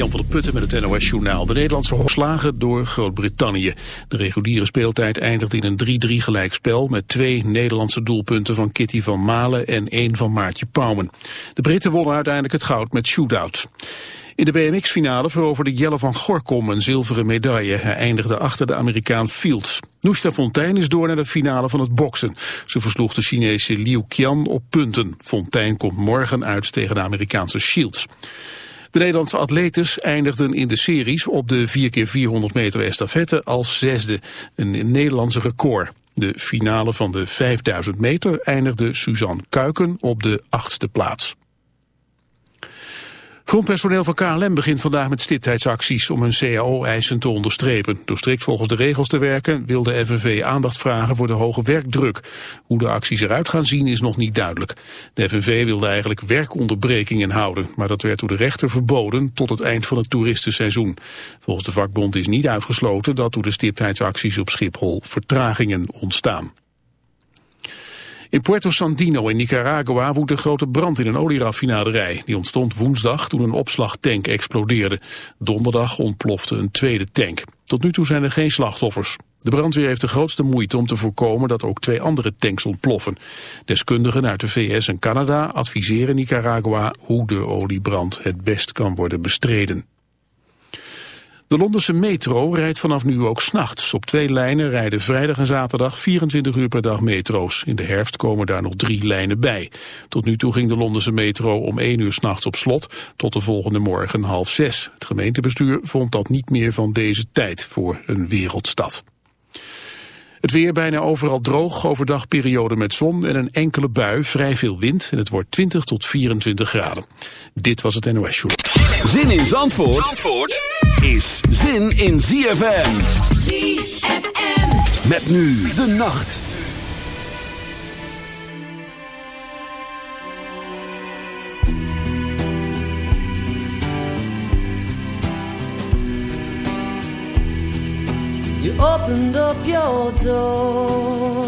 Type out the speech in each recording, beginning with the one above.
Jan van der Putten met het NOS-journaal. De Nederlandse slagen door Groot-Brittannië. De reguliere speeltijd eindigt in een 3-3 gelijkspel... met twee Nederlandse doelpunten van Kitty van Malen en één van Maartje Pauwen. De Britten wonnen uiteindelijk het goud met shootout. In de BMX-finale veroverde Jelle van Gorkom een zilveren medaille. Hij eindigde achter de Amerikaan Fields. Noeska Fontijn is door naar de finale van het boksen. Ze versloeg de Chinese Liu Qian op punten. Fontijn komt morgen uit tegen de Amerikaanse Shields. De Nederlandse atletes eindigden in de series op de 4x400 meter estafette als zesde. Een Nederlandse record. De finale van de 5000 meter eindigde Suzanne Kuiken op de achtste plaats. Grondpersoneel van KLM begint vandaag met stiptheidsacties om hun cao-eisen te onderstrepen. Door strikt volgens de regels te werken wil de FNV aandacht vragen voor de hoge werkdruk. Hoe de acties eruit gaan zien is nog niet duidelijk. De FNV wilde eigenlijk werkonderbrekingen houden, maar dat werd door de rechter verboden tot het eind van het toeristenseizoen. Volgens de vakbond is niet uitgesloten dat door de stiptheidsacties op Schiphol vertragingen ontstaan. In Puerto Sandino in Nicaragua woedt een grote brand in een olieraffinaderij. Die ontstond woensdag toen een opslagtank explodeerde. Donderdag ontplofte een tweede tank. Tot nu toe zijn er geen slachtoffers. De brandweer heeft de grootste moeite om te voorkomen dat ook twee andere tanks ontploffen. Deskundigen uit de VS en Canada adviseren Nicaragua hoe de oliebrand het best kan worden bestreden. De Londense metro rijdt vanaf nu ook s'nachts. Op twee lijnen rijden vrijdag en zaterdag 24 uur per dag metro's. In de herfst komen daar nog drie lijnen bij. Tot nu toe ging de Londense metro om 1 uur s'nachts op slot... tot de volgende morgen half zes. Het gemeentebestuur vond dat niet meer van deze tijd voor een wereldstad. Het weer bijna overal droog, overdag periode met zon en een enkele bui, vrij veel wind en het wordt 20 tot 24 graden. Dit was het NOS Show. Zin in Zandvoort, Zandvoort is zin in ZFM. ZFM. Met nu de nacht. You opened up your door.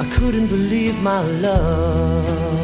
I couldn't believe my luck.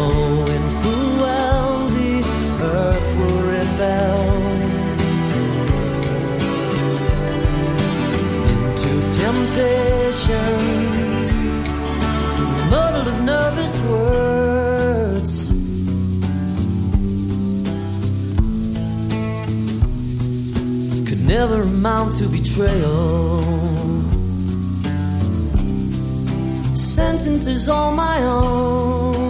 knowing full well the earth will rebel. Into temptation, muddled of nervous words. Could never amount to betrayal. Sentence is all my own,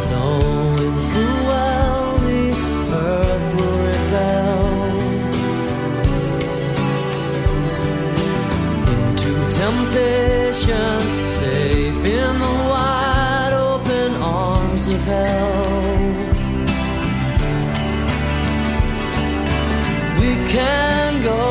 temptation, safe in the wide open arms of hell. we can go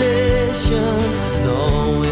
position, knowing.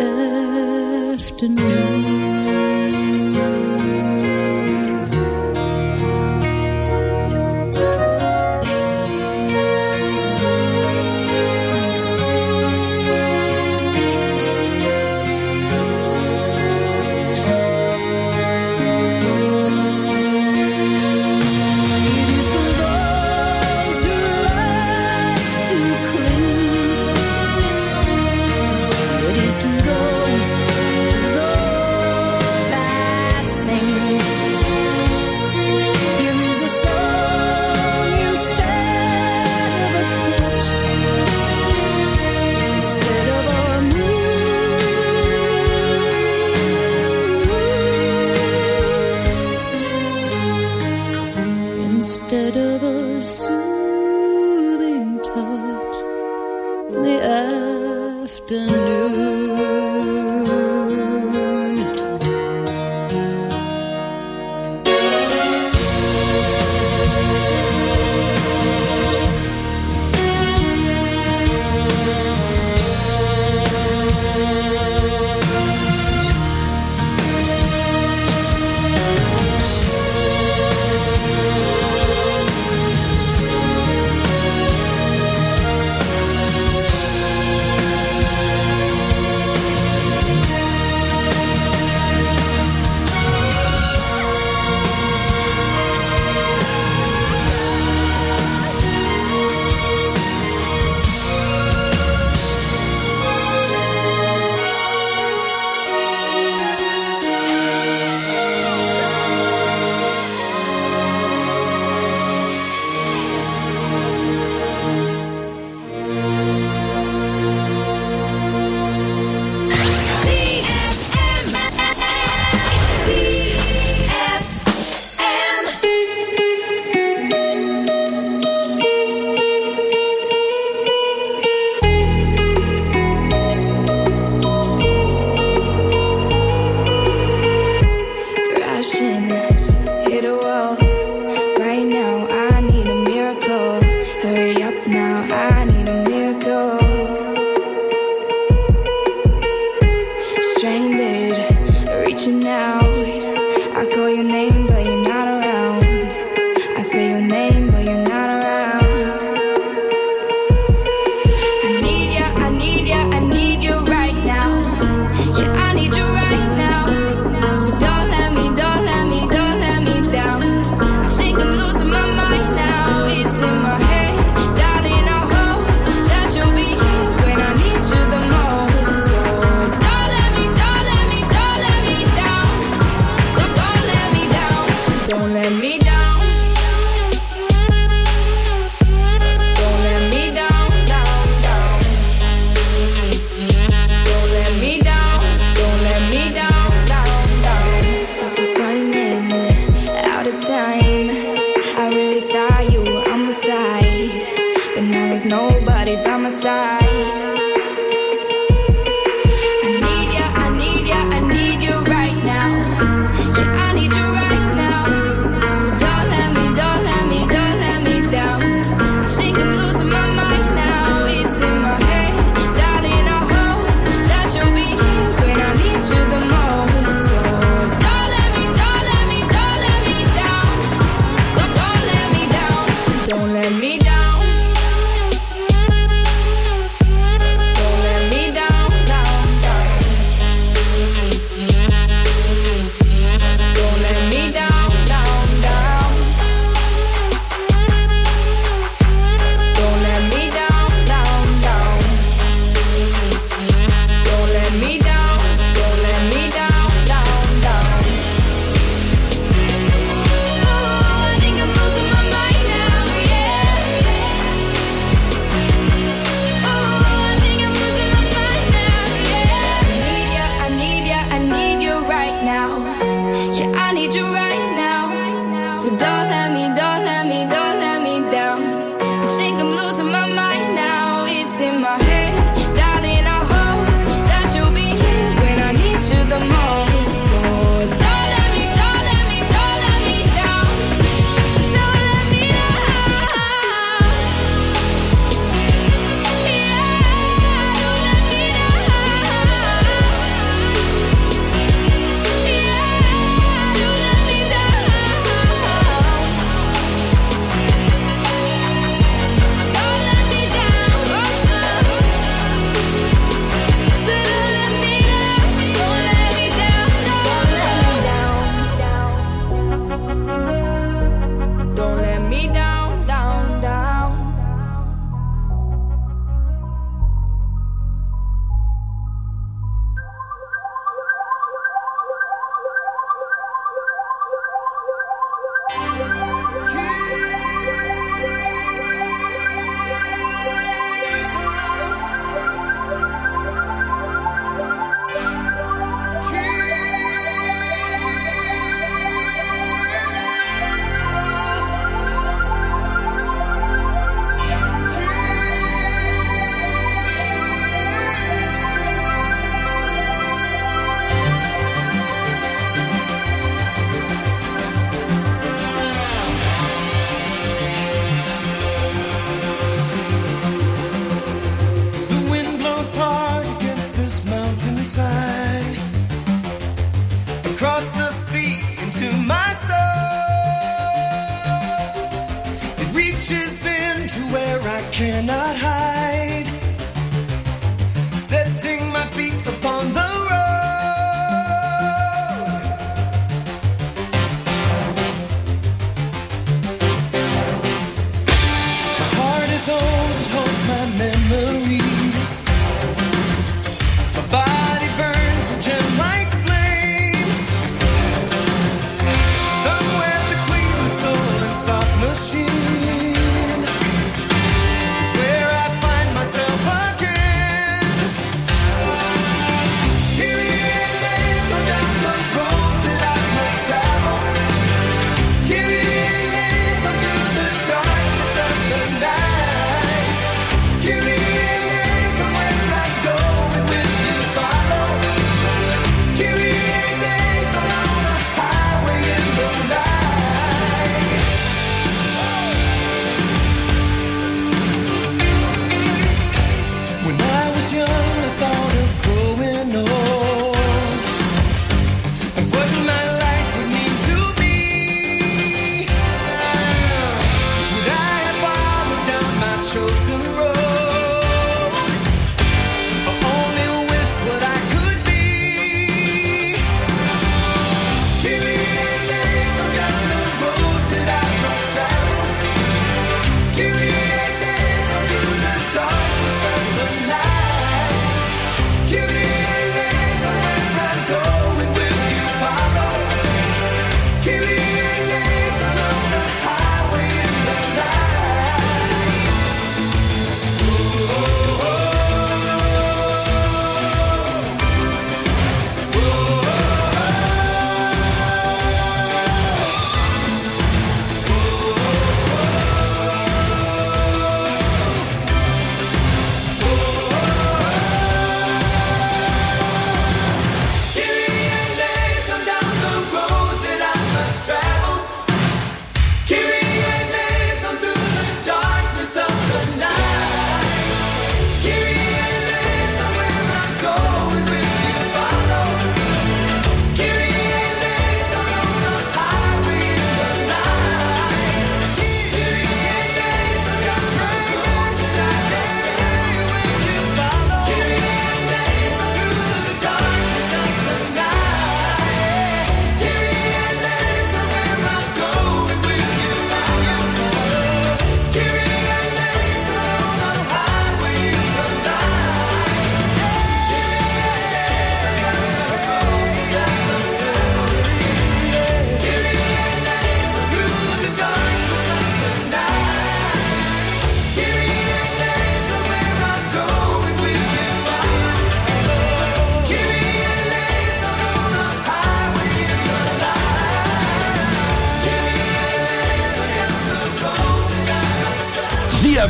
afternoon. ilusión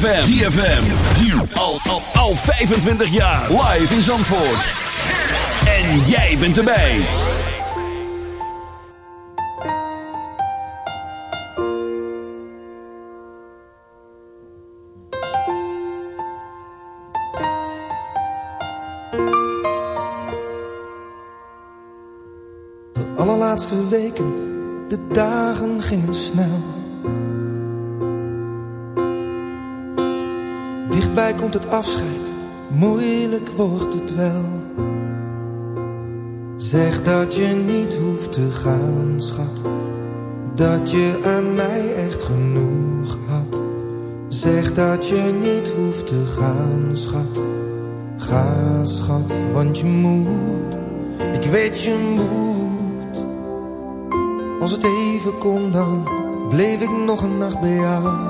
ZFM. ZFM. Al, al, al 25 jaar. Live in Zandvoort. En jij bent erbij. De allerlaatste weken, de dagen gingen snel. Komt het afscheid, moeilijk wordt het wel. Zeg dat je niet hoeft te gaan, schat. Dat je aan mij echt genoeg had. Zeg dat je niet hoeft te gaan, schat. Ga, schat, want je moet. Ik weet je moet. Als het even kon, dan bleef ik nog een nacht bij jou.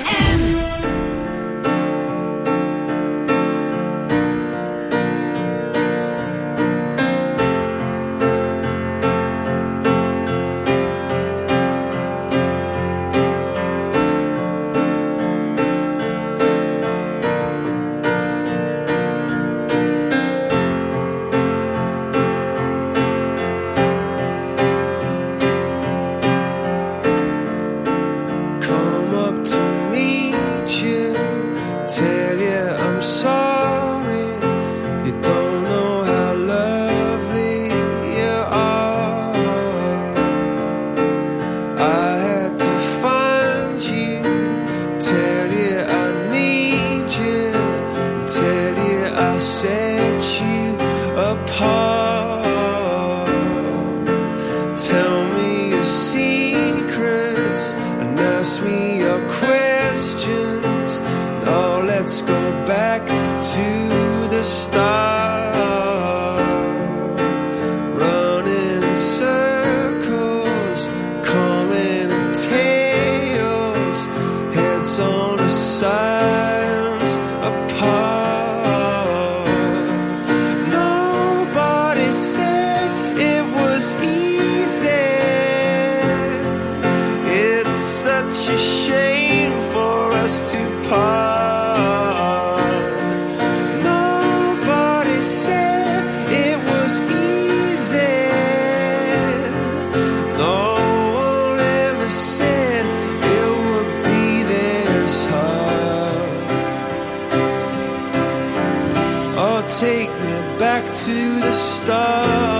back to the start.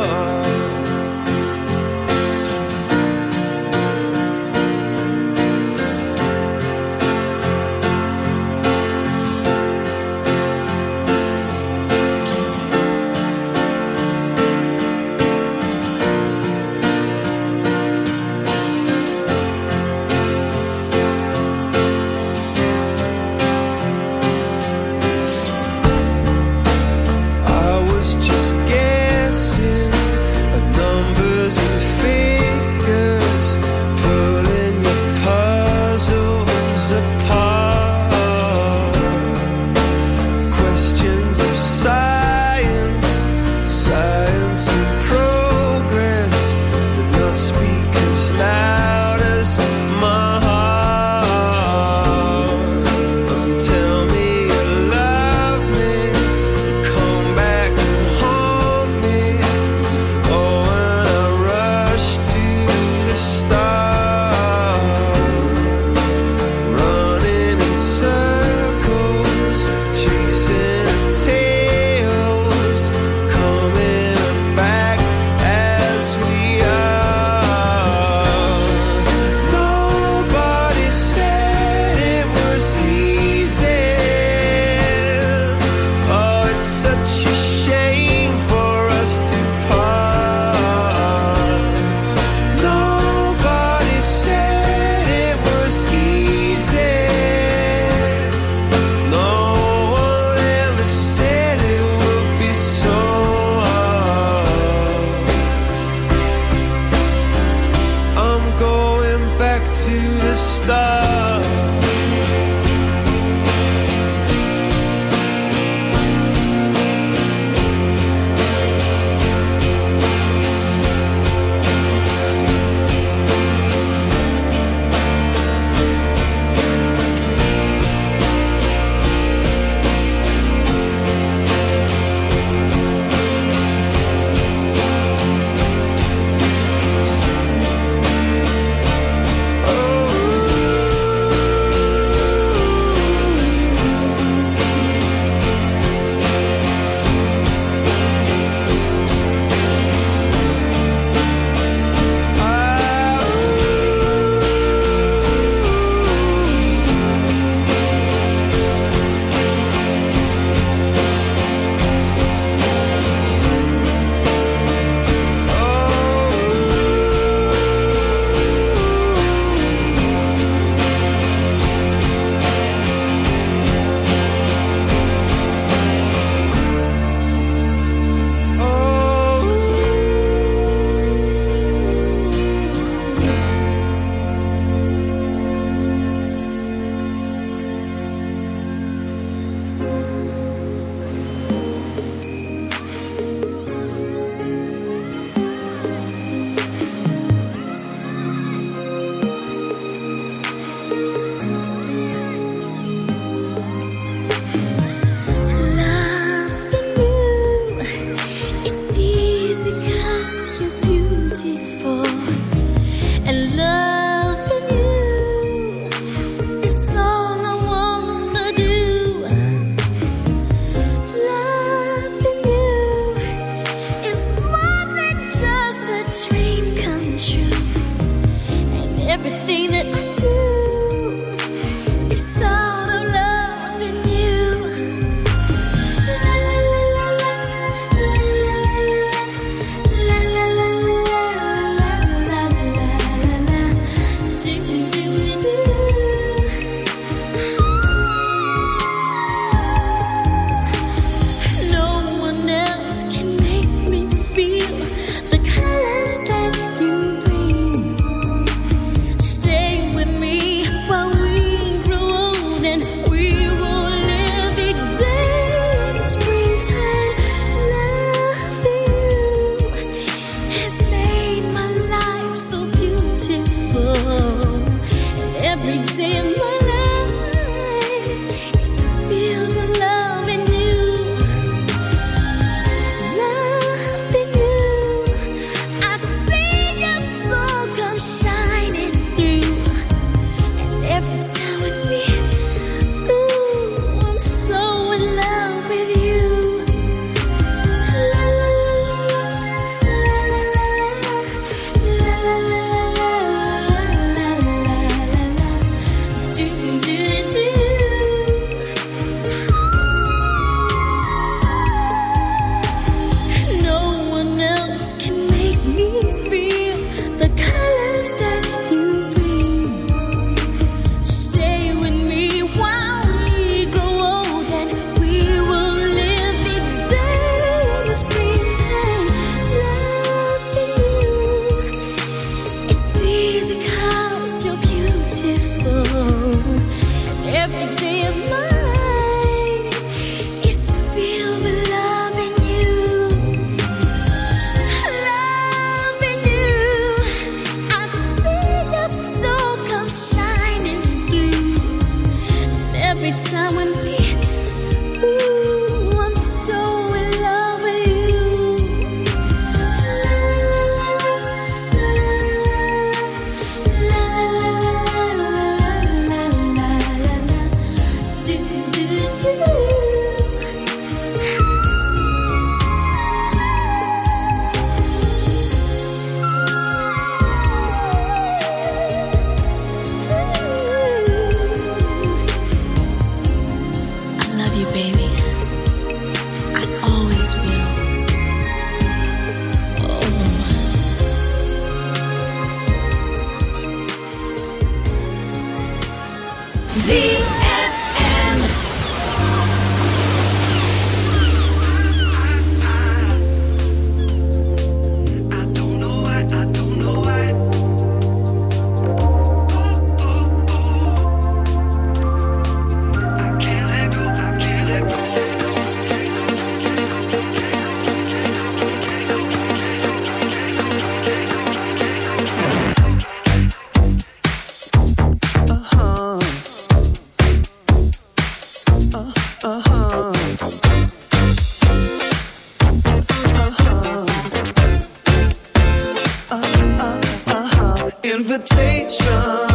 Invitation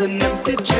an empty chair.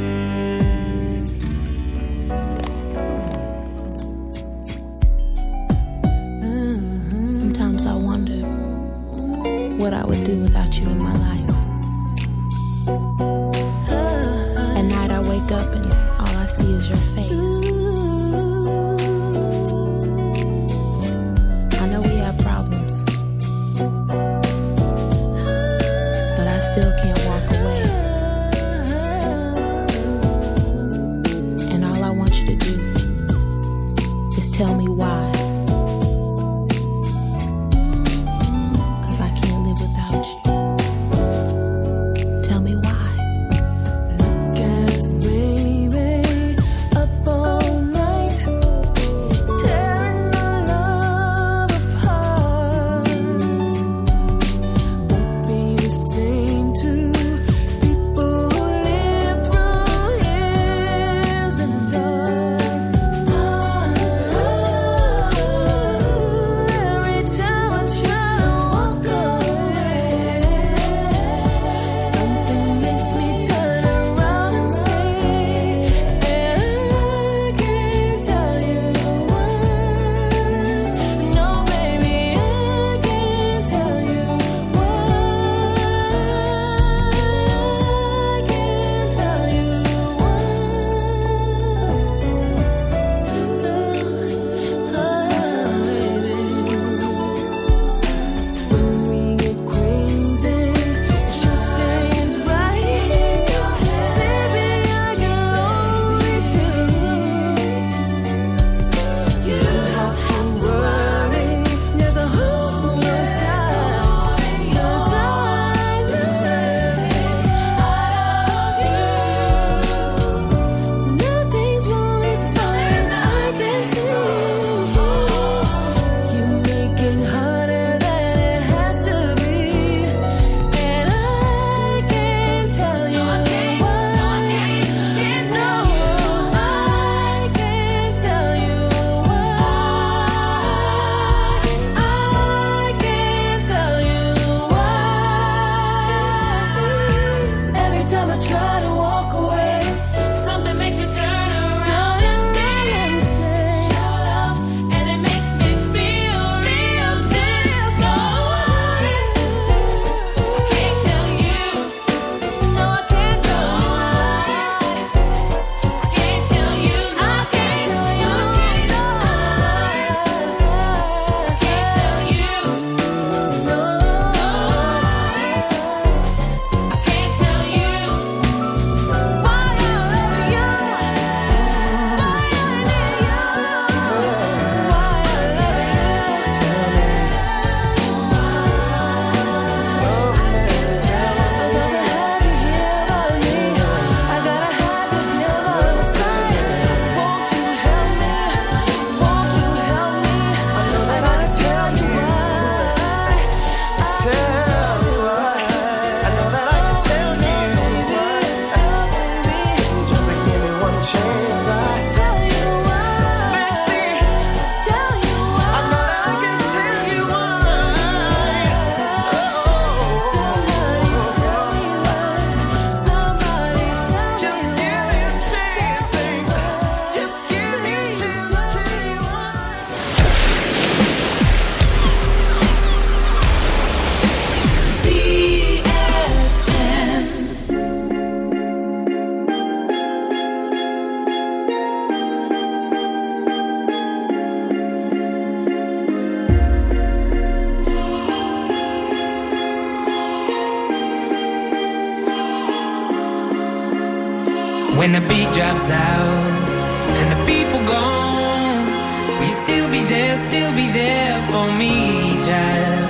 lights out and the people gone. We you still be there, still be there for me, child?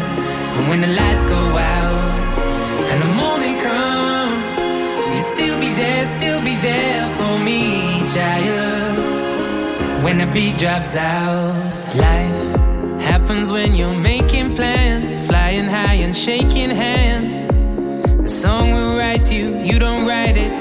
And when the lights go out and the morning comes, we you still be there, still be there for me, child? When the beat drops out, life happens when you're making plans, flying high and shaking hands. The song will write you, you don't write it